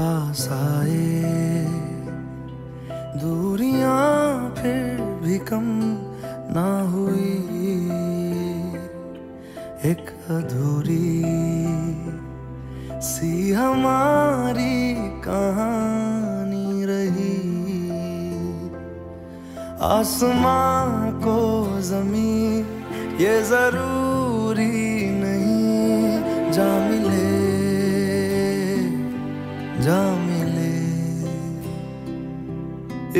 पास आए। दूरियाँ फिर भी कम ना हुई। एक अधूरी सी हमारी कहानी रही। आसमां को ज़मीन ये ज़रूरी नहीं। जा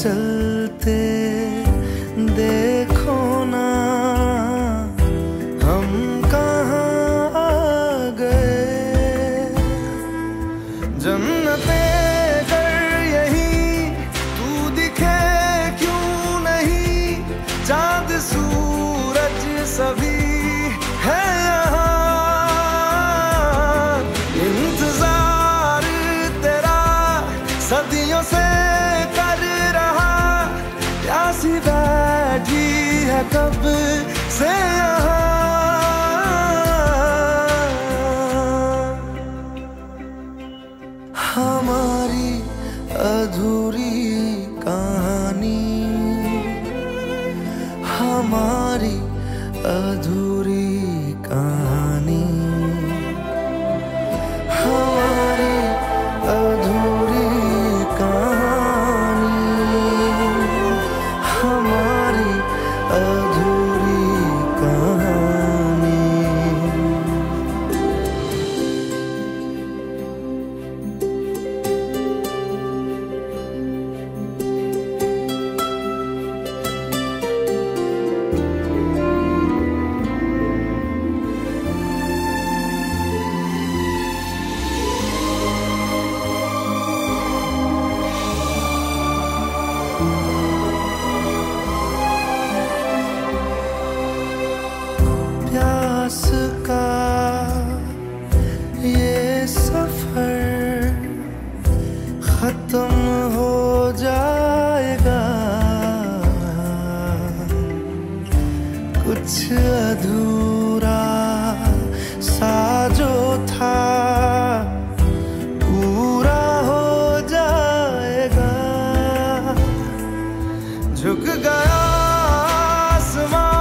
चलते देखो ना, हम कहाँ आ गए? जन्नते कर यही, तू दिखे क्यों नहीं? चाँद, सूरज सभी बैठी है कब से यहाँ कुछ अधूरा सा जो था पूरा हो जाएगा झुक गया आसमां